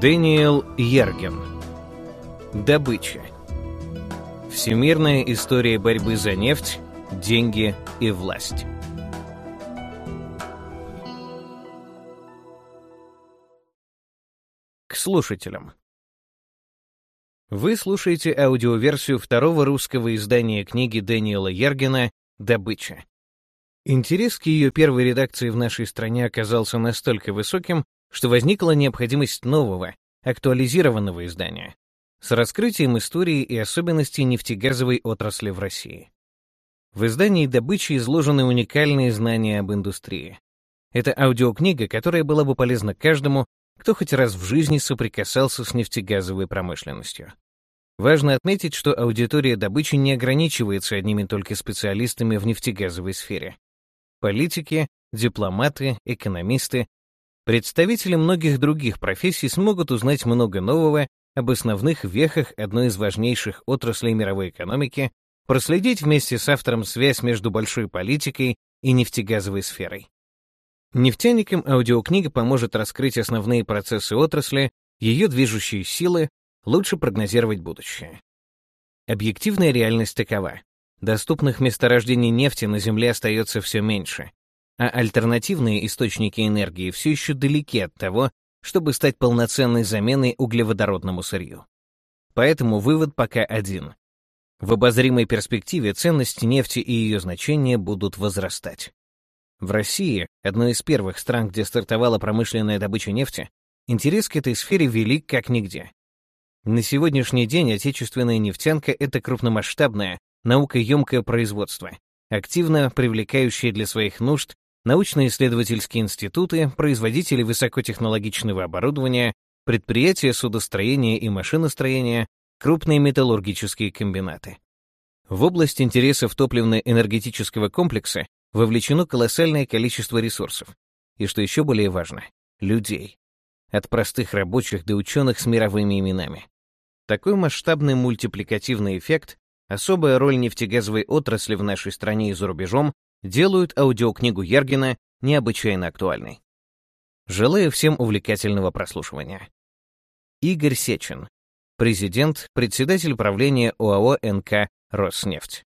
Дэниел Ерген. Добыча. Всемирная история борьбы за нефть, деньги и власть. К слушателям. Вы слушаете аудиоверсию второго русского издания книги Дэниела Ергена «Добыча». Интерес к ее первой редакции в нашей стране оказался настолько высоким, что возникла необходимость нового, актуализированного издания с раскрытием истории и особенностей нефтегазовой отрасли в России. В издании «Добычи» изложены уникальные знания об индустрии. Это аудиокнига, которая была бы полезна каждому, кто хоть раз в жизни соприкасался с нефтегазовой промышленностью. Важно отметить, что аудитория добычи не ограничивается одними только специалистами в нефтегазовой сфере. Политики, дипломаты, экономисты, представители многих других профессий смогут узнать много нового об основных вехах одной из важнейших отраслей мировой экономики, проследить вместе с автором связь между большой политикой и нефтегазовой сферой. Нефтяникам аудиокнига поможет раскрыть основные процессы отрасли, ее движущие силы, лучше прогнозировать будущее. Объективная реальность такова. Доступных месторождений нефти на Земле остается все меньше, а альтернативные источники энергии все еще далеки от того, чтобы стать полноценной заменой углеводородному сырью. Поэтому вывод пока один. В обозримой перспективе ценность нефти и ее значение будут возрастать. В России, одной из первых стран, где стартовала промышленная добыча нефти, интерес к этой сфере велик как нигде. На сегодняшний день отечественная нефтянка — это крупномасштабное, наукоемкое производство, активно привлекающее для своих нужд научно-исследовательские институты, производители высокотехнологичного оборудования, предприятия судостроения и машиностроения, крупные металлургические комбинаты. В область интересов топливно-энергетического комплекса вовлечено колоссальное количество ресурсов. И что еще более важно — людей. От простых рабочих до ученых с мировыми именами. Такой масштабный мультипликативный эффект, особая роль нефтегазовой отрасли в нашей стране и за рубежом делают аудиокнигу Ергина необычайно актуальной. Желаю всем увлекательного прослушивания. Игорь Сечин, президент, председатель правления ОАО НК «Роснефть».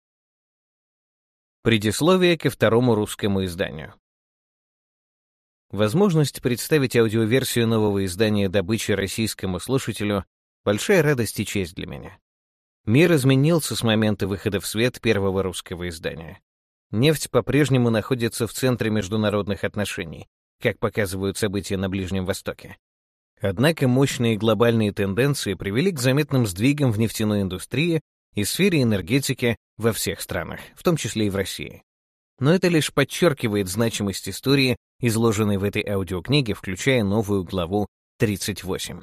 Предисловие ко второму русскому изданию. Возможность представить аудиоверсию нового издания «Добычи» российскому слушателю — большая радость и честь для меня. Мир изменился с момента выхода в свет первого русского издания. Нефть по-прежнему находится в центре международных отношений, как показывают события на Ближнем Востоке. Однако мощные глобальные тенденции привели к заметным сдвигам в нефтяной индустрии и сфере энергетики во всех странах, в том числе и в России. Но это лишь подчеркивает значимость истории, изложенной в этой аудиокниге, включая новую главу 38.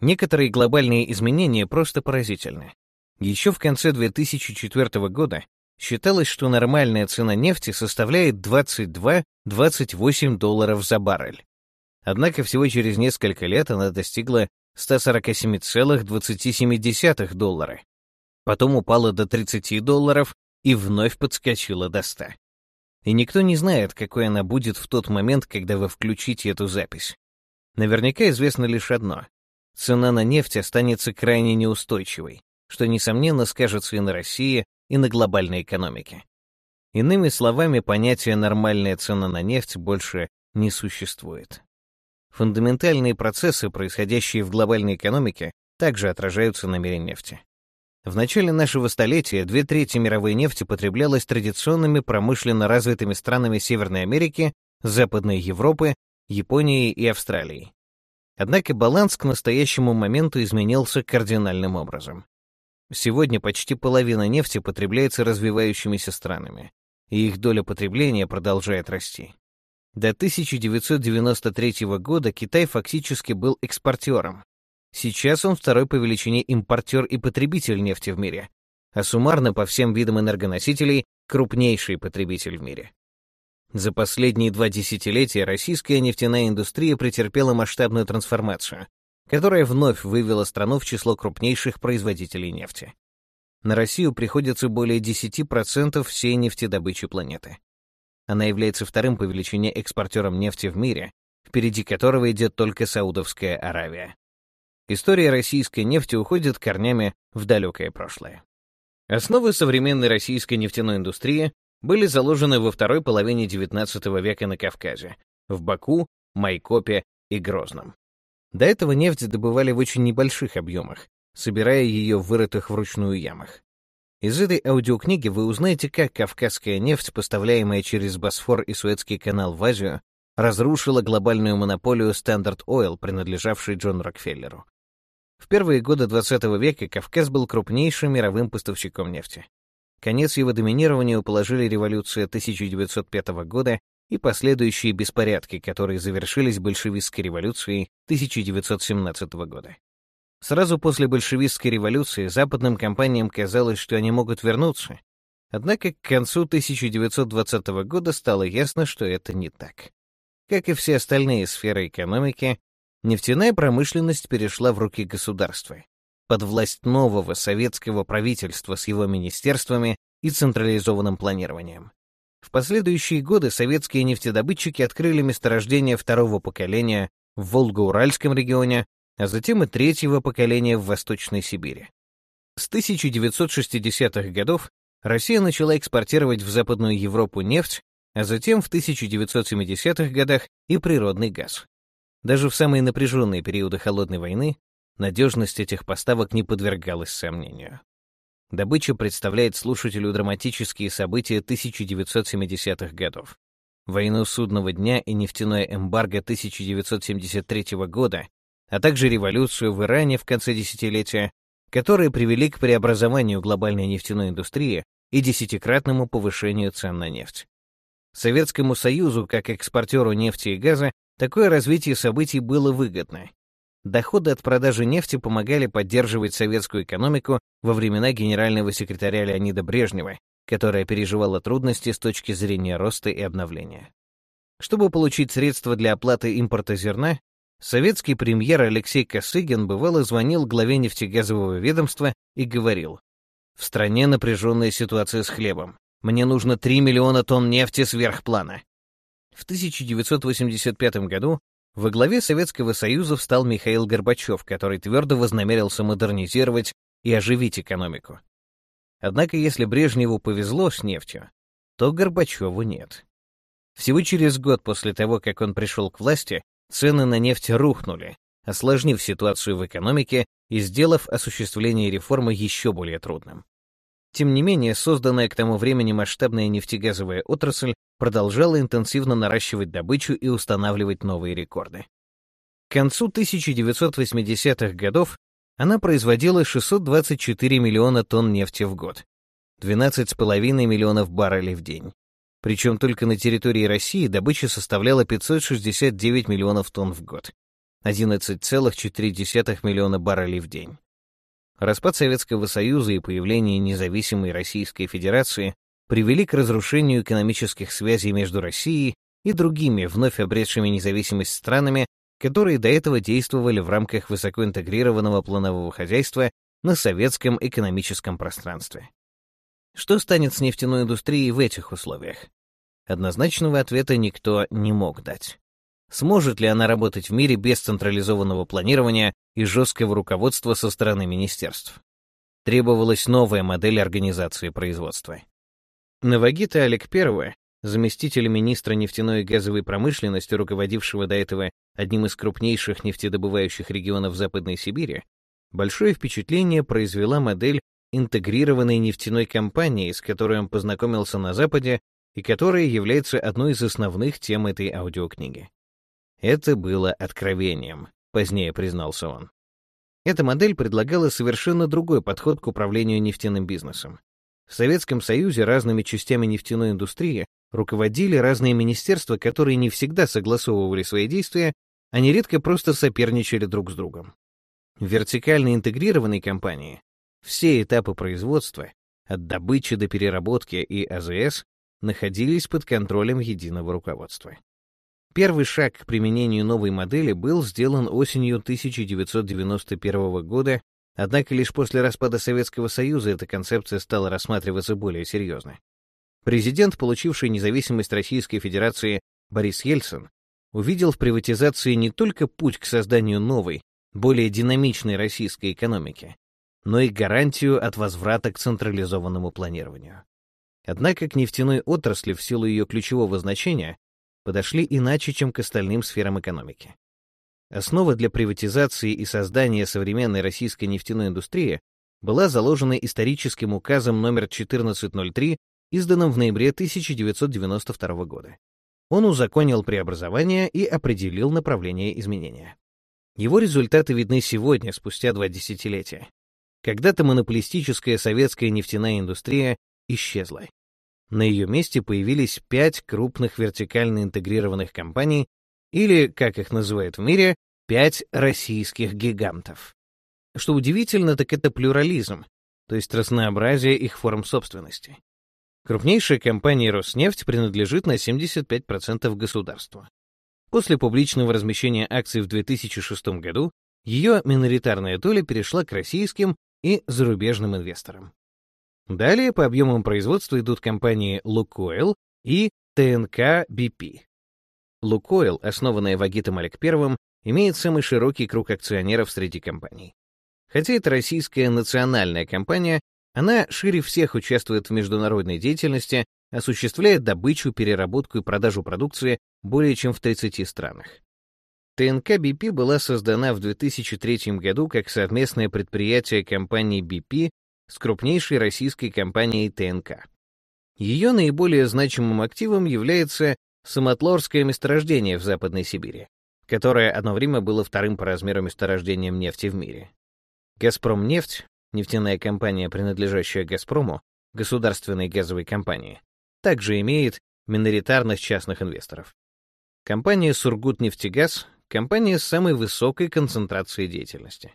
Некоторые глобальные изменения просто поразительны. Еще в конце 2004 года считалось, что нормальная цена нефти составляет 22-28 долларов за баррель. Однако всего через несколько лет она достигла 147,27 доллара. Потом упала до 30 долларов и вновь подскочила до 100. И никто не знает, какой она будет в тот момент, когда вы включите эту запись. Наверняка известно лишь одно. Цена на нефть останется крайне неустойчивой, что, несомненно, скажется и на России, и на глобальной экономике. Иными словами, понятие «нормальная цена на нефть» больше не существует. Фундаментальные процессы, происходящие в глобальной экономике, также отражаются на мире нефти. В начале нашего столетия две трети мировой нефти потреблялось традиционными промышленно развитыми странами Северной Америки, Западной Европы, Японией и Австралией. Однако баланс к настоящему моменту изменился кардинальным образом. Сегодня почти половина нефти потребляется развивающимися странами, и их доля потребления продолжает расти. До 1993 года Китай фактически был экспортером. Сейчас он второй по величине импортер и потребитель нефти в мире, а суммарно по всем видам энергоносителей крупнейший потребитель в мире. За последние два десятилетия российская нефтяная индустрия претерпела масштабную трансформацию, которая вновь вывела страну в число крупнейших производителей нефти. На Россию приходится более 10% всей нефтедобычи планеты. Она является вторым по величине экспортером нефти в мире, впереди которого идет только Саудовская Аравия. история российской нефти уходит корнями в далекое прошлое. Основы современной российской нефтяной индустрии были заложены во второй половине XIX века на Кавказе, в Баку, Майкопе и Грозном. До этого нефть добывали в очень небольших объемах, собирая ее в вырытых вручную ямах. Из этой аудиокниги вы узнаете, как кавказская нефть, поставляемая через Босфор и Суэцкий канал в Азию, разрушила глобальную монополию Standard Oil, принадлежавшей Джону Рокфеллеру. В первые годы XX века Кавказ был крупнейшим мировым поставщиком нефти. Конец его доминированию положили революция 1905 года и последующие беспорядки, которые завершились большевистской революцией 1917 года. Сразу после большевистской революции западным компаниям казалось, что они могут вернуться, однако к концу 1920 года стало ясно, что это не так. Как и все остальные сферы экономики, нефтяная промышленность перешла в руки государства, под власть нового советского правительства с его министерствами и централизованным планированием. В последующие годы советские нефтедобытчики открыли месторождения второго поколения в Волго-Уральском регионе, а затем и третьего поколения в Восточной Сибири. С 1960-х годов Россия начала экспортировать в Западную Европу нефть, а затем в 1970-х годах и природный газ. Даже в самые напряженные периоды Холодной войны надежность этих поставок не подвергалась сомнению. Добыча представляет слушателю драматические события 1970-х годов. Войну судного дня и нефтяное эмбарго 1973 года, а также революцию в Иране в конце десятилетия, которые привели к преобразованию глобальной нефтяной индустрии и десятикратному повышению цен на нефть. Советскому Союзу, как экспортеру нефти и газа, такое развитие событий было выгодно, Доходы от продажи нефти помогали поддерживать советскую экономику во времена генерального секретаря Леонида Брежнева, которая переживала трудности с точки зрения роста и обновления. Чтобы получить средства для оплаты импорта зерна, советский премьер Алексей Косыгин бывало звонил главе нефтегазового ведомства и говорил, «В стране напряженная ситуация с хлебом. Мне нужно 3 миллиона тонн нефти сверх плана». В 1985 году во главе Советского Союза встал Михаил Горбачев, который твердо вознамерился модернизировать и оживить экономику. Однако, если Брежневу повезло с нефтью, то Горбачеву нет. Всего через год после того, как он пришел к власти, цены на нефть рухнули, осложнив ситуацию в экономике и сделав осуществление реформы еще более трудным. Тем не менее, созданная к тому времени масштабная нефтегазовая отрасль продолжала интенсивно наращивать добычу и устанавливать новые рекорды. К концу 1980-х годов она производила 624 миллиона тонн нефти в год, 12,5 миллионов баррелей в день. Причем только на территории России добыча составляла 569 миллионов тонн в год, 11,4 миллиона баррелей в день. Распад Советского Союза и появление независимой Российской Федерации привели к разрушению экономических связей между Россией и другими вновь обретшими независимость странами, которые до этого действовали в рамках высокоинтегрированного планового хозяйства на советском экономическом пространстве. Что станет с нефтяной индустрией в этих условиях? Однозначного ответа никто не мог дать. Сможет ли она работать в мире без централизованного планирования и жесткого руководства со стороны министерств? Требовалась новая модель организации производства. Навагита Олег I, заместитель министра нефтяной и газовой промышленности, руководившего до этого одним из крупнейших нефтедобывающих регионов Западной Сибири, большое впечатление произвела модель интегрированной нефтяной компании, с которой он познакомился на Западе и которая является одной из основных тем этой аудиокниги. Это было откровением, позднее признался он. Эта модель предлагала совершенно другой подход к управлению нефтяным бизнесом. В Советском Союзе разными частями нефтяной индустрии руководили разные министерства, которые не всегда согласовывали свои действия, а нередко просто соперничали друг с другом. В вертикально интегрированной компании все этапы производства, от добычи до переработки и АЗС, находились под контролем единого руководства. Первый шаг к применению новой модели был сделан осенью 1991 года, однако лишь после распада Советского Союза эта концепция стала рассматриваться более серьезно. Президент, получивший независимость Российской Федерации Борис Ельцин, увидел в приватизации не только путь к созданию новой, более динамичной российской экономики, но и гарантию от возврата к централизованному планированию. Однако к нефтяной отрасли в силу ее ключевого значения подошли иначе, чем к остальным сферам экономики. Основа для приватизации и создания современной российской нефтяной индустрии была заложена историческим указом номер 1403, изданным в ноябре 1992 года. Он узаконил преобразование и определил направление изменения. Его результаты видны сегодня, спустя два десятилетия. Когда-то монополистическая советская нефтяная индустрия исчезла. На ее месте появились пять крупных вертикально интегрированных компаний, или, как их называют в мире, пять российских гигантов. Что удивительно, так это плюрализм, то есть разнообразие их форм собственности. Крупнейшая компания «Роснефть» принадлежит на 75% государству. После публичного размещения акций в 2006 году ее миноритарная доля перешла к российским и зарубежным инвесторам. Далее по объемам производства идут компании «Лукойл» и ТНК BP. «Лукойл», основанная Вагитом Олег I, имеет самый широкий круг акционеров среди компаний. Хотя это российская национальная компания, она шире всех участвует в международной деятельности, осуществляет добычу, переработку и продажу продукции более чем в 30 странах. ТНК BP была создана в 2003 году как совместное предприятие компании BP с крупнейшей российской компанией ТНК. Ее наиболее значимым активом является Самотлорское месторождение в Западной Сибири, которое одно время было вторым по размеру месторождением нефти в мире. «Газпромнефть», нефтяная компания, принадлежащая «Газпрому», государственной газовой компании, также имеет миноритарных частных инвесторов. Компания «Сургутнефтегаз» — компания с самой высокой концентрацией деятельности.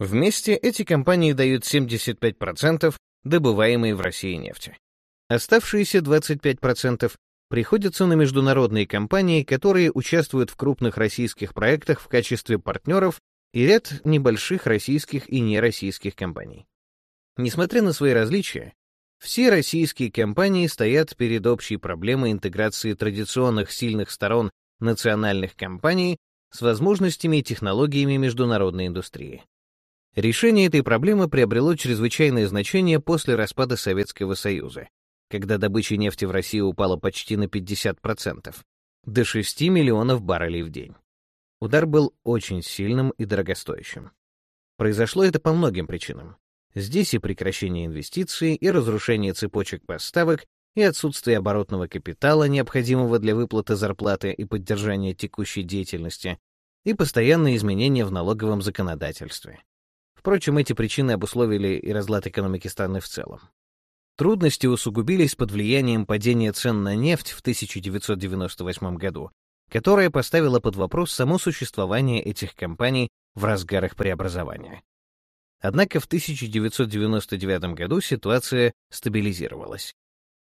Вместе эти компании дают 75% добываемой в России нефти. Оставшиеся 25% приходятся на международные компании, которые участвуют в крупных российских проектах в качестве партнеров и ряд небольших российских и нероссийских компаний. Несмотря на свои различия, все российские компании стоят перед общей проблемой интеграции традиционных сильных сторон национальных компаний с возможностями и технологиями международной индустрии. Решение этой проблемы приобрело чрезвычайное значение после распада Советского Союза, когда добыча нефти в России упала почти на 50%, до 6 миллионов баррелей в день. Удар был очень сильным и дорогостоящим. Произошло это по многим причинам. Здесь и прекращение инвестиций, и разрушение цепочек поставок, и отсутствие оборотного капитала, необходимого для выплаты зарплаты и поддержания текущей деятельности, и постоянные изменения в налоговом законодательстве. Впрочем, эти причины обусловили и разлад экономики страны в целом. Трудности усугубились под влиянием падения цен на нефть в 1998 году, которое поставило под вопрос само существование этих компаний в разгарах преобразования. Однако в 1999 году ситуация стабилизировалась.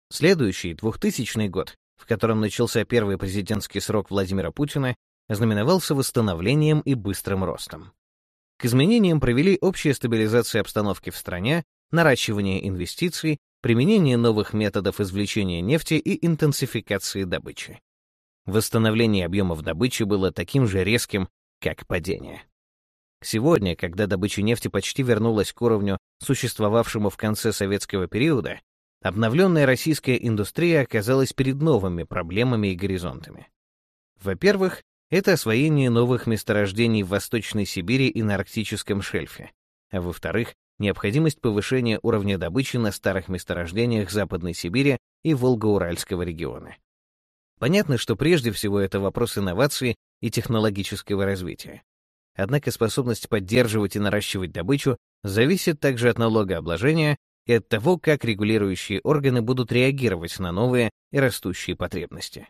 Следующий, 2000 год, в котором начался первый президентский срок Владимира Путина, ознаменовался восстановлением и быстрым ростом. К изменениям привели общая стабилизация обстановки в стране, наращивание инвестиций, применение новых методов извлечения нефти и интенсификации добычи. Восстановление объемов добычи было таким же резким, как падение. Сегодня, когда добыча нефти почти вернулась к уровню, существовавшему в конце советского периода, обновленная российская индустрия оказалась перед новыми проблемами и горизонтами. Во-первых, это освоение новых месторождений в Восточной Сибири и на Арктическом шельфе, а во-вторых, необходимость повышения уровня добычи на старых месторождениях Западной Сибири и Волго-Уральского региона. Понятно, что прежде всего это вопрос инноваций и технологического развития. Однако способность поддерживать и наращивать добычу зависит также от налогообложения и от того, как регулирующие органы будут реагировать на новые и растущие потребности.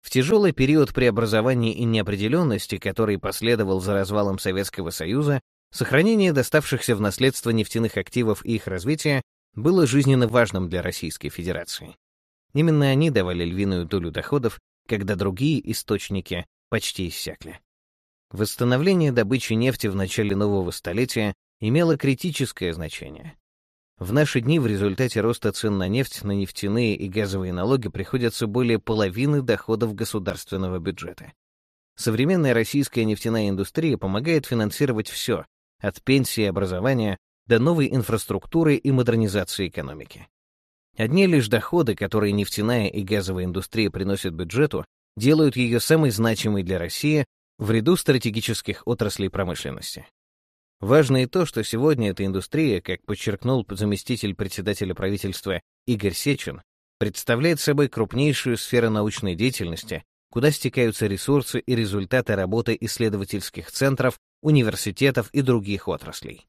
В тяжелый период преобразований и неопределенности, который последовал за развалом Советского Союза, сохранение доставшихся в наследство нефтяных активов и их развитие было жизненно важным для Российской Федерации. Именно они давали львиную долю доходов, когда другие источники почти иссякли. Восстановление добычи нефти в начале нового столетия имело критическое значение. В наши дни в результате роста цен на нефть на нефтяные и газовые налоги приходится более половины доходов государственного бюджета. современная российская нефтяная индустрия помогает финансировать все, от пенсии и образования до новой инфраструктуры и модернизации экономики. Одни лишь доходы, которые нефтяная и газовая индустрия приносят бюджету, делают ее самой значимой для России в ряду стратегических отраслей промышленности. Важно и то, что сегодня эта индустрия, как подчеркнул заместитель председателя правительства Игорь Сечин, представляет собой крупнейшую сферу научной деятельности, куда стекаются ресурсы и результаты работы исследовательских центров, университетов и других отраслей.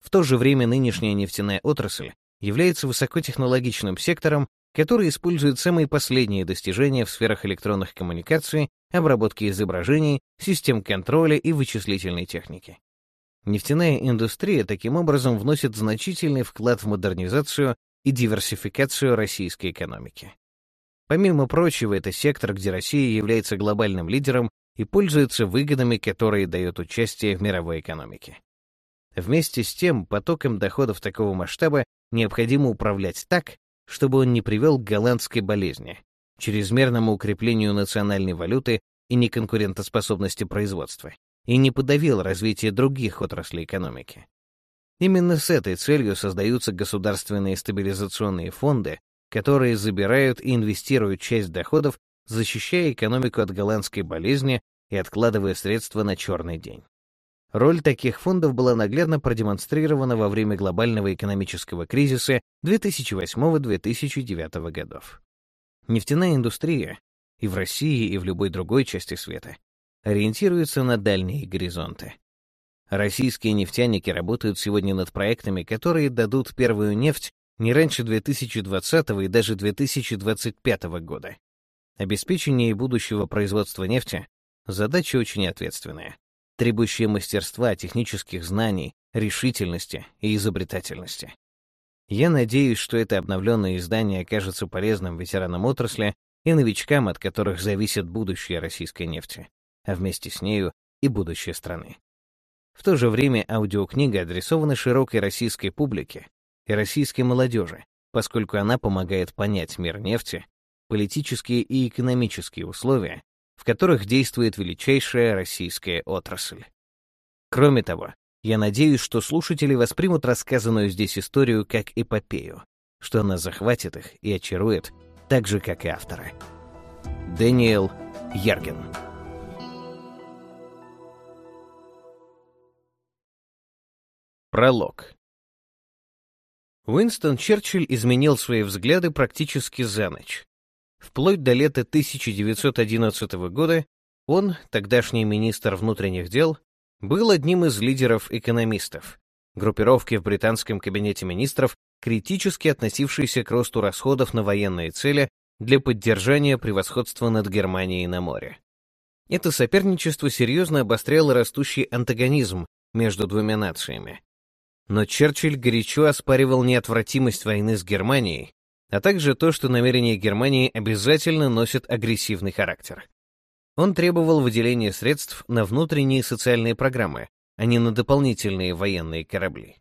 В то же время нынешняя нефтяная отрасль является высокотехнологичным сектором, который использует самые последние достижения в сферах электронных коммуникаций, обработки изображений, систем контроля и вычислительной техники. Нефтяная индустрия таким образом вносит значительный вклад в модернизацию и диверсификацию российской экономики. Помимо прочего, это сектор, где Россия является глобальным лидером и пользуется выгодами, которые дает участие в мировой экономике. Вместе с тем, потоком доходов такого масштаба необходимо управлять так, чтобы он не привел к голландской болезни, чрезмерному укреплению национальной валюты и неконкурентоспособности производства, и не подавил развитие других отраслей экономики. Именно с этой целью создаются государственные стабилизационные фонды, которые забирают и инвестируют часть доходов, защищая экономику от голландской болезни и откладывая средства на черный день. Роль таких фондов была наглядно продемонстрирована во время глобального экономического кризиса 2008-2009 годов. Нефтяная индустрия и в России, и в любой другой части света ориентируется на дальние горизонты. Российские нефтяники работают сегодня над проектами, которые дадут первую нефть не раньше 2020 и даже 2025 года. Обеспечение будущего производства нефти — задача очень ответственная, требующая мастерства, технических знаний, решительности и изобретательности. Я надеюсь, что это обновленное издание окажется полезным ветеранам отрасли и новичкам, от которых зависит будущее российской нефти, а вместе с нею и будущее страны. В то же время аудиокнига адресована широкой российской публике, и российской молодежи, поскольку она помогает понять мир нефти, политические и экономические условия, в которых действует величайшая российская отрасль. Кроме того, я надеюсь, что слушатели воспримут рассказанную здесь историю как эпопею, что она захватит их и очарует, так же, как и автора. Дэниел Ярген Пролог Уинстон Черчилль изменил свои взгляды практически за ночь. Вплоть до лета 1911 года он, тогдашний министр внутренних дел, был одним из лидеров экономистов, группировки в британском кабинете министров, критически относившейся к росту расходов на военные цели для поддержания превосходства над Германией на море. Это соперничество серьезно обостряло растущий антагонизм между двумя нациями, но Черчилль горячо оспаривал неотвратимость войны с Германией, а также то, что намерения Германии обязательно носят агрессивный характер. Он требовал выделения средств на внутренние социальные программы, а не на дополнительные военные корабли.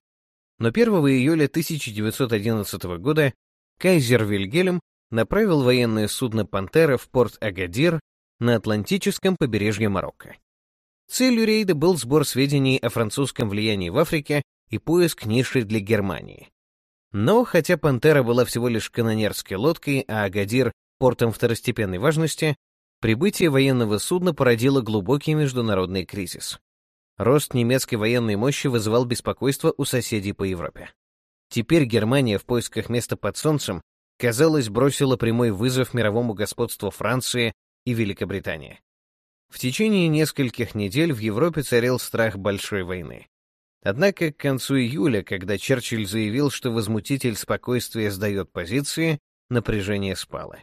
Но 1 июля 1911 года кайзер Вильгельм направил военное судно «Пантера» в порт Агадир на Атлантическом побережье Марокко. Целью рейда был сбор сведений о французском влиянии в Африке и поиск ниши для Германии. Но, хотя «Пантера» была всего лишь канонерской лодкой, а «Агадир» — портом второстепенной важности, прибытие военного судна породило глубокий международный кризис. Рост немецкой военной мощи вызывал беспокойство у соседей по Европе. Теперь Германия в поисках места под солнцем, казалось, бросила прямой вызов мировому господству Франции и Великобритании. В течение нескольких недель в Европе царил страх большой войны. Однако к концу июля, когда Черчилль заявил, что возмутитель спокойствия сдает позиции, напряжение спало.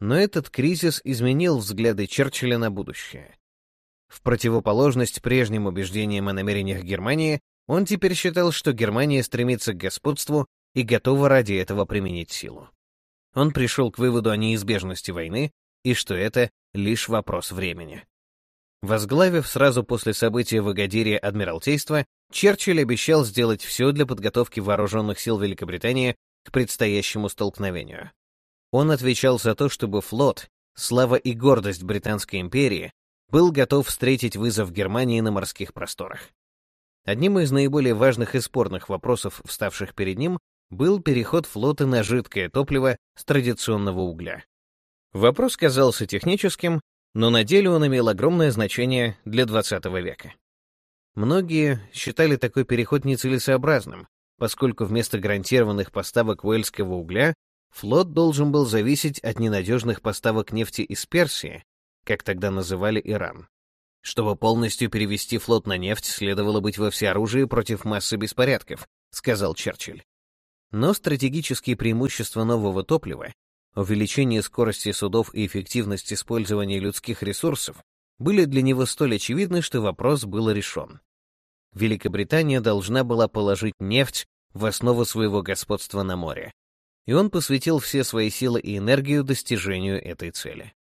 Но этот кризис изменил взгляды Черчилля на будущее. В противоположность прежним убеждениям о намерениях Германии, он теперь считал, что Германия стремится к господству и готова ради этого применить силу. Он пришел к выводу о неизбежности войны и что это лишь вопрос времени. Возглавив сразу после события в Агадире Адмиралтейство, Черчилль обещал сделать все для подготовки вооруженных сил Великобритании к предстоящему столкновению. Он отвечал за то, чтобы флот, слава и гордость Британской империи, был готов встретить вызов Германии на морских просторах. Одним из наиболее важных и спорных вопросов, вставших перед ним, был переход флота на жидкое топливо с традиционного угля. Вопрос казался техническим, но на деле он имел огромное значение для XX века. Многие считали такой переход нецелесообразным, поскольку вместо гарантированных поставок уэльского угля флот должен был зависеть от ненадежных поставок нефти из Персии, как тогда называли Иран. Чтобы полностью перевести флот на нефть, следовало быть во всеоружии против массы беспорядков, сказал Черчилль. Но стратегические преимущества нового топлива, увеличение скорости судов и эффективность использования людских ресурсов были для него столь очевидны, что вопрос был решен. Великобритания должна была положить нефть в основу своего господства на море, и он посвятил все свои силы и энергию достижению этой цели.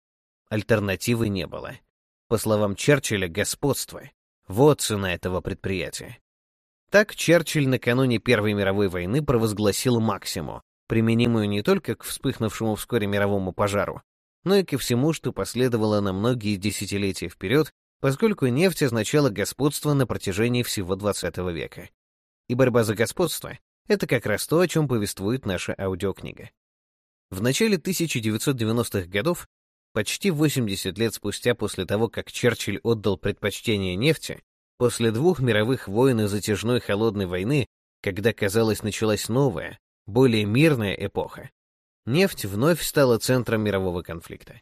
Альтернативы не было. По словам Черчилля, господство — вот цена этого предприятия. Так Черчилль накануне Первой мировой войны провозгласил максимум, применимую не только к вспыхнувшему вскоре мировому пожару, но и ко всему, что последовало на многие десятилетия вперед, поскольку нефть означала господство на протяжении всего XX века. И борьба за господство — это как раз то, о чем повествует наша аудиокнига. В начале 1990-х годов, почти 80 лет спустя после того, как Черчилль отдал предпочтение нефти, После двух мировых войн и затяжной холодной войны, когда, казалось, началась новая, более мирная эпоха, нефть вновь стала центром мирового конфликта.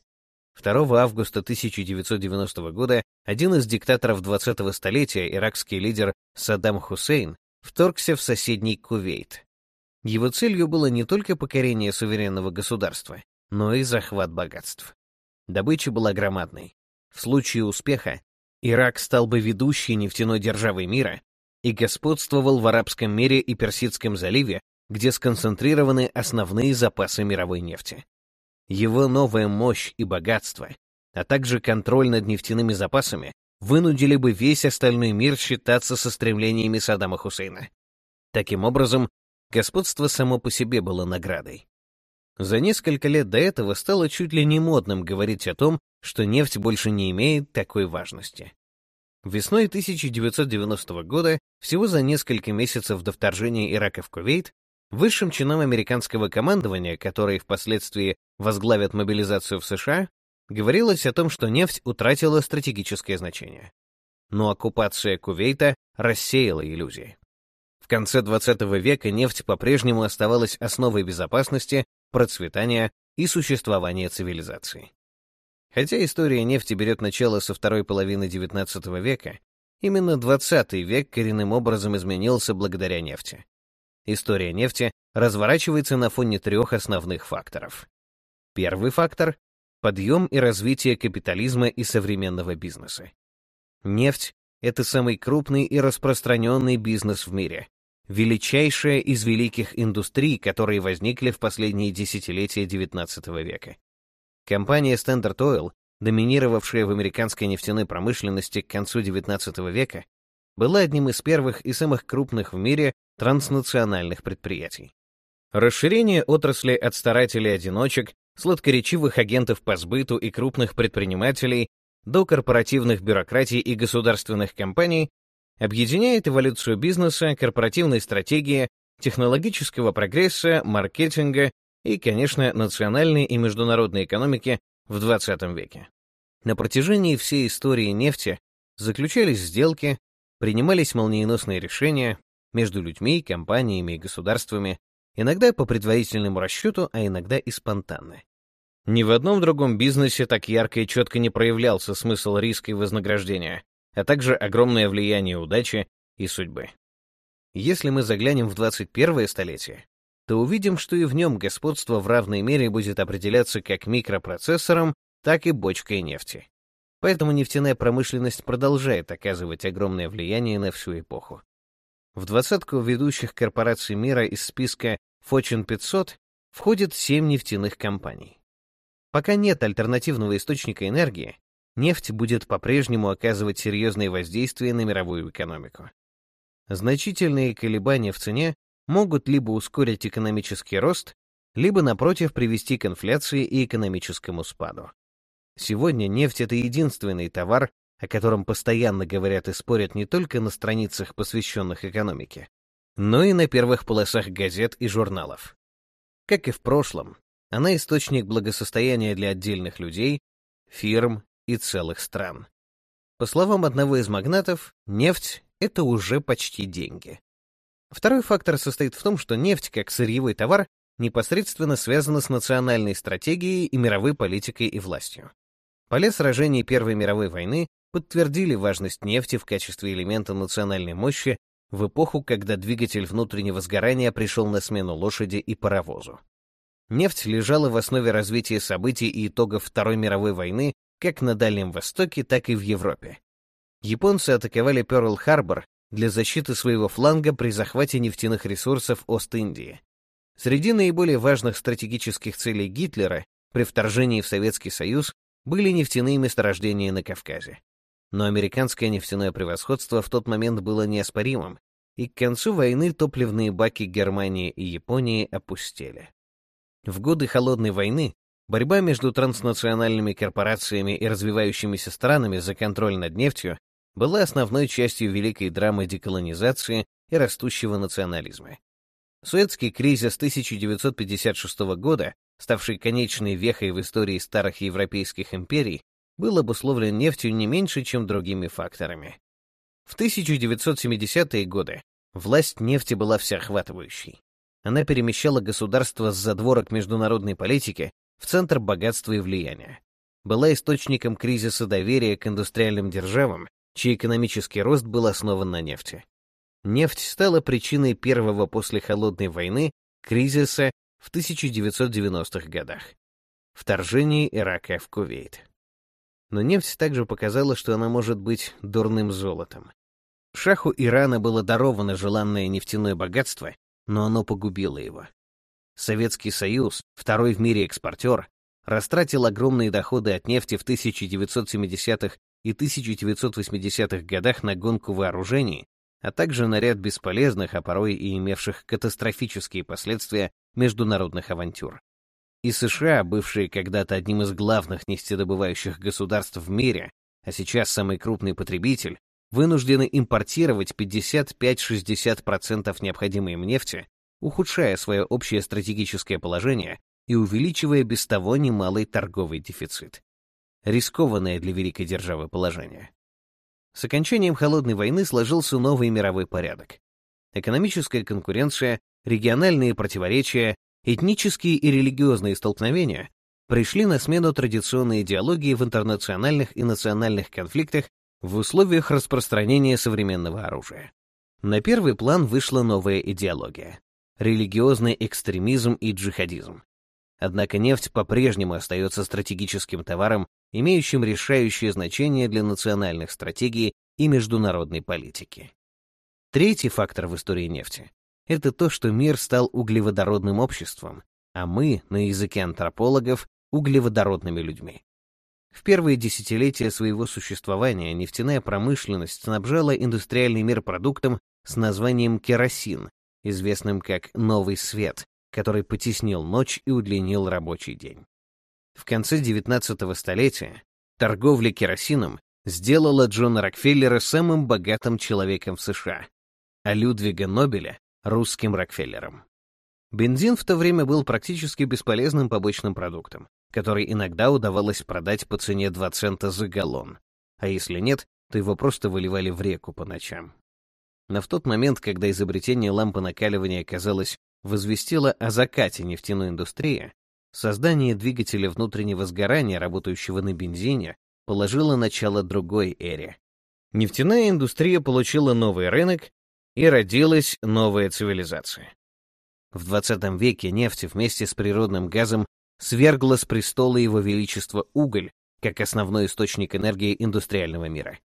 2 августа 1990 года один из диктаторов 20-го столетия, иракский лидер Саддам Хусейн, вторгся в соседний Кувейт. Его целью было не только покорение суверенного государства, но и захват богатств. Добыча была громадной. В случае успеха Ирак стал бы ведущей нефтяной державой мира и господствовал в Арабском мире и Персидском заливе, где сконцентрированы основные запасы мировой нефти. Его новая мощь и богатство, а также контроль над нефтяными запасами вынудили бы весь остальной мир считаться со стремлениями Саддама Хусейна. Таким образом, господство само по себе было наградой. За несколько лет до этого стало чуть ли не модным говорить о том, что нефть больше не имеет такой важности. Весной 1990 года, всего за несколько месяцев до вторжения Ирака в Кувейт, высшим чинам американского командования, которые впоследствии возглавят мобилизацию в США, говорилось о том, что нефть утратила стратегическое значение. Но оккупация Кувейта рассеяла иллюзии. В конце XX века нефть по-прежнему оставалась основой безопасности, процветания и существования цивилизации. Хотя история нефти берет начало со второй половины XIX века, именно XX век коренным образом изменился благодаря нефти. История нефти разворачивается на фоне трех основных факторов. Первый фактор — подъем и развитие капитализма и современного бизнеса. Нефть — это самый крупный и распространенный бизнес в мире, величайшая из великих индустрий, которые возникли в последние десятилетия XIX века. Компания Standard Oil, доминировавшая в американской нефтяной промышленности к концу XIX века, была одним из первых и самых крупных в мире транснациональных предприятий. Расширение отрасли от старателей-одиночек, сладкоречивых агентов по сбыту и крупных предпринимателей до корпоративных бюрократий и государственных компаний объединяет эволюцию бизнеса, корпоративной стратегии, технологического прогресса, маркетинга и, конечно, национальной и международной экономики в 20 веке. На протяжении всей истории нефти заключались сделки, принимались молниеносные решения между людьми, компаниями и государствами, иногда по предварительному расчету, а иногда и спонтанно. Ни в одном другом бизнесе так ярко и четко не проявлялся смысл риска и вознаграждения, а также огромное влияние удачи и судьбы. Если мы заглянем в 21 столетие, то увидим, что и в нем господство в равной мере будет определяться как микропроцессором, так и бочкой нефти. Поэтому нефтяная промышленность продолжает оказывать огромное влияние на всю эпоху. В двадцатку ведущих корпораций мира из списка Fortune 500 входит семь нефтяных компаний. Пока нет альтернативного источника энергии, нефть будет по-прежнему оказывать серьезные воздействия на мировую экономику. Значительные колебания в цене могут либо ускорить экономический рост, либо, напротив, привести к инфляции и экономическому спаду. Сегодня нефть — это единственный товар, о котором постоянно говорят и спорят не только на страницах, посвященных экономике, но и на первых полосах газет и журналов. Как и в прошлом, она источник благосостояния для отдельных людей, фирм и целых стран. По словам одного из магнатов, нефть — это уже почти деньги. Второй фактор состоит в том, что нефть, как сырьевой товар, непосредственно связана с национальной стратегией и мировой политикой и властью. Поля сражений Первой мировой войны подтвердили важность нефти в качестве элемента национальной мощи в эпоху, когда двигатель внутреннего сгорания пришел на смену лошади и паровозу. Нефть лежала в основе развития событий и итогов Второй мировой войны как на Дальнем Востоке, так и в Европе. Японцы атаковали Пёрл-Харбор для защиты своего фланга при захвате нефтяных ресурсов Ост-Индии. Среди наиболее важных стратегических целей Гитлера при вторжении в Советский Союз были нефтяные месторождения на Кавказе. Но американское нефтяное превосходство в тот момент было неоспоримым, и к концу войны топливные баки Германии и Японии опустели. В годы Холодной войны борьба между транснациональными корпорациями и развивающимися странами за контроль над нефтью была основной частью великой драмы деколонизации и растущего национализма. Суэцкий кризис 1956 года, ставший конечной вехой в истории старых европейских империй, был обусловлен нефтью не меньше, чем другими факторами. В 1970-е годы власть нефти была всеохватывающей. Она перемещала государство с задворок международной политики в центр богатства и влияния. Была источником кризиса доверия к индустриальным державам, чей экономический рост был основан на нефти. Нефть стала причиной первого после Холодной войны кризиса в 1990-х годах. Вторжение Ирака в Кувейт. Но нефть также показала, что она может быть дурным золотом. Шаху Ирана было даровано желанное нефтяное богатство, но оно погубило его. Советский Союз, второй в мире экспортер, растратил огромные доходы от нефти в 1970-х и 1980-х годах на гонку вооружений, а также на ряд бесполезных, а порой и имевших катастрофические последствия международных авантюр. И США, бывшие когда-то одним из главных нефтедобывающих государств в мире, а сейчас самый крупный потребитель, вынуждены импортировать 55-60% необходимой им нефти, ухудшая свое общее стратегическое положение и увеличивая без того немалый торговый дефицит. Рискованное для великой державы положение. С окончанием Холодной войны сложился новый мировой порядок. Экономическая конкуренция, региональные противоречия, Этнические и религиозные столкновения пришли на смену традиционной идеологии в интернациональных и национальных конфликтах в условиях распространения современного оружия. На первый план вышла новая идеология — религиозный экстремизм и джихадизм. Однако нефть по-прежнему остается стратегическим товаром, имеющим решающее значение для национальных стратегий и международной политики. Третий фактор в истории нефти это то, что мир стал углеводородным обществом, а мы, на языке антропологов, углеводородными людьми. В первые десятилетия своего существования нефтяная промышленность снабжала индустриальный мир продуктом с названием керосин, известным как «новый свет», который потеснил ночь и удлинил рабочий день. В конце XIX столетия торговля керосином сделала Джона Рокфеллера самым богатым человеком в США, а Людвига Нобеля русским Рокфеллером. Бензин в то время был практически бесполезным побочным продуктом, который иногда удавалось продать по цене 2 цента за галлон, а если нет, то его просто выливали в реку по ночам. Но в тот момент, когда изобретение лампы накаливания, казалось, возвестило о закате нефтяной индустрии, создание двигателя внутреннего сгорания, работающего на бензине, положило начало другой эре. Нефтяная индустрия получила новый рынок, и родилась новая цивилизация. В 20 веке нефть вместе с природным газом свергла с престола его величества уголь, как основной источник энергии индустриального мира.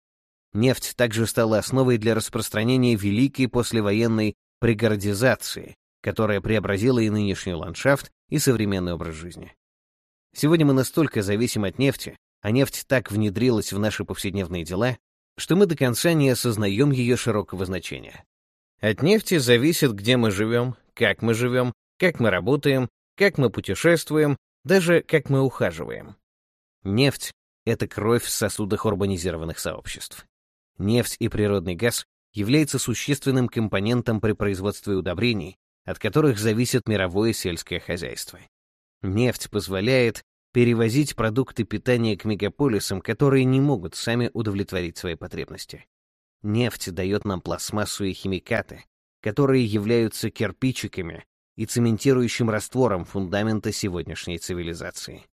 Нефть также стала основой для распространения великой послевоенной пригородизации, которая преобразила и нынешний ландшафт, и современный образ жизни. Сегодня мы настолько зависим от нефти, а нефть так внедрилась в наши повседневные дела, что мы до конца не осознаем ее широкого значения. От нефти зависит, где мы живем, как мы живем, как мы работаем, как мы путешествуем, даже как мы ухаживаем. Нефть это кровь в сосудах урбанизированных сообществ. Нефть и природный газ являются существенным компонентом при производстве удобрений, от которых зависит мировое сельское хозяйство. Нефть позволяет перевозить продукты питания к мегаполисам, которые не могут сами удовлетворить свои потребности. Нефть дает нам пластмассу и химикаты, которые являются кирпичиками и цементирующим раствором фундамента сегодняшней цивилизации.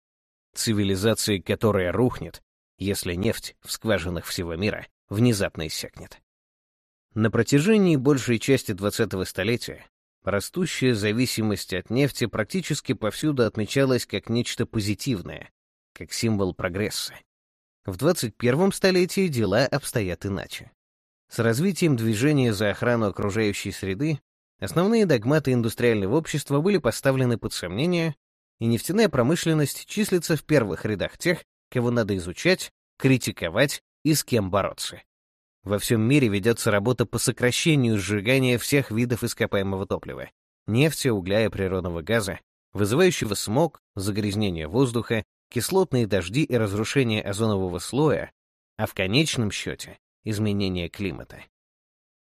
Цивилизации, которая рухнет, если нефть в скважинах всего мира внезапно иссякнет. На протяжении большей части 20-го столетия растущая зависимость от нефти практически повсюду отмечалась как нечто позитивное, как символ прогресса. В 21 столетии дела обстоят иначе. С развитием движения за охрану окружающей среды основные догматы индустриального общества были поставлены под сомнение, и нефтяная промышленность числится в первых рядах тех, кого надо изучать, критиковать и с кем бороться. Во всем мире ведется работа по сокращению сжигания всех видов ископаемого топлива — нефти, угля и природного газа, вызывающего смог, загрязнение воздуха, кислотные дожди и разрушение озонового слоя, а в конечном счете изменения климата.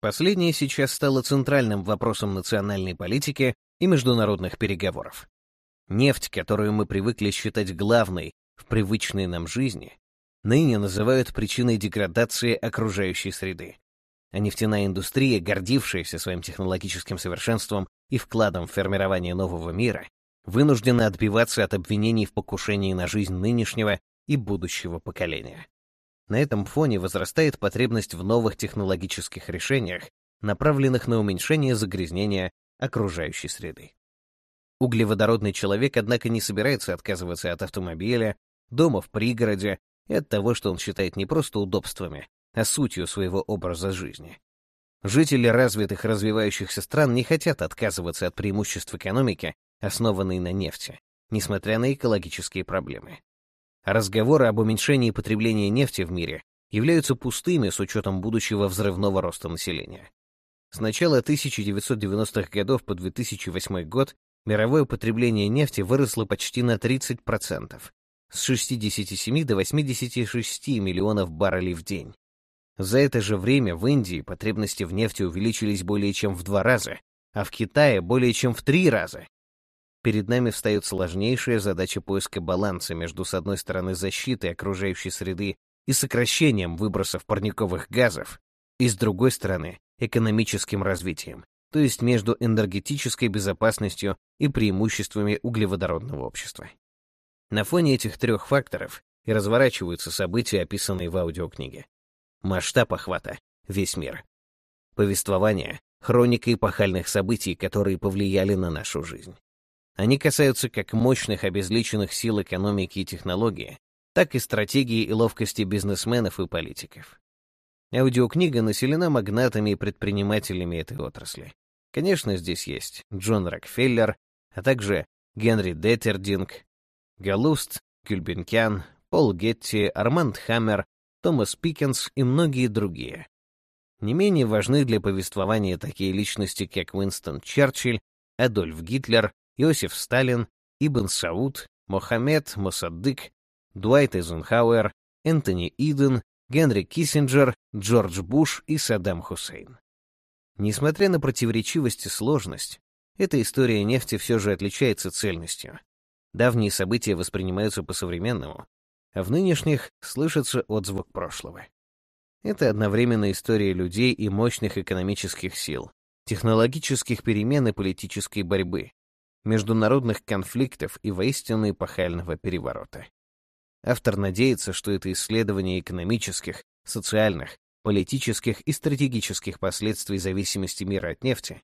Последнее сейчас стало центральным вопросом национальной политики и международных переговоров. Нефть, которую мы привыкли считать главной в привычной нам жизни, ныне называют причиной деградации окружающей среды. А нефтяная индустрия, гордившаяся своим технологическим совершенством и вкладом в формирование нового мира, вынуждена отбиваться от обвинений в покушении на жизнь нынешнего и будущего поколения. На этом фоне возрастает потребность в новых технологических решениях, направленных на уменьшение загрязнения окружающей среды. Углеводородный человек, однако, не собирается отказываться от автомобиля, дома в пригороде и от того, что он считает не просто удобствами, а сутью своего образа жизни. Жители развитых развивающихся стран не хотят отказываться от преимуществ экономики, основанной на нефти, несмотря на экологические проблемы. Разговоры об уменьшении потребления нефти в мире являются пустыми с учетом будущего взрывного роста населения. С начала 1990-х годов по 2008 год мировое потребление нефти выросло почти на 30%, с 67 до 86 миллионов баррелей в день. За это же время в Индии потребности в нефти увеличились более чем в два раза, а в Китае более чем в три раза перед нами встает сложнейшая задача поиска баланса между, с одной стороны, защитой окружающей среды и сокращением выбросов парниковых газов, и, с другой стороны, экономическим развитием, то есть между энергетической безопасностью и преимуществами углеводородного общества. На фоне этих трех факторов и разворачиваются события, описанные в аудиокниге. Масштаб охвата — весь мир. Повествование — хроника эпохальных событий, которые повлияли на нашу жизнь. Они касаются как мощных обезличенных сил экономики и технологии, так и стратегии и ловкости бизнесменов и политиков. Аудиокнига населена магнатами и предпринимателями этой отрасли. Конечно, здесь есть Джон Рокфеллер, а также Генри Деттердинг, Галуст, Кюльбенкян, Пол Гетти, Арманд Хаммер, Томас Пикенс и многие другие. Не менее важны для повествования такие личности, как Уинстон Черчилль, Адольф Гитлер, Иосиф Сталин, Ибн Сауд, Мохаммед Мосаддык, Дуайт Эйзенхауэр, Энтони Иден, Генри Киссинджер, Джордж Буш и Саддам Хусейн. Несмотря на противоречивость и сложность, эта история нефти все же отличается цельностью. Давние события воспринимаются по-современному, а в нынешних слышится отзвук прошлого. Это одновременно история людей и мощных экономических сил, технологических перемен и политической борьбы, международных конфликтов и воистину эпохального переворота. Автор надеется, что это исследование экономических, социальных, политических и стратегических последствий зависимости мира от нефти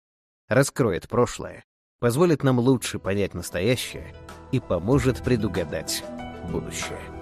раскроет прошлое, позволит нам лучше понять настоящее и поможет предугадать будущее.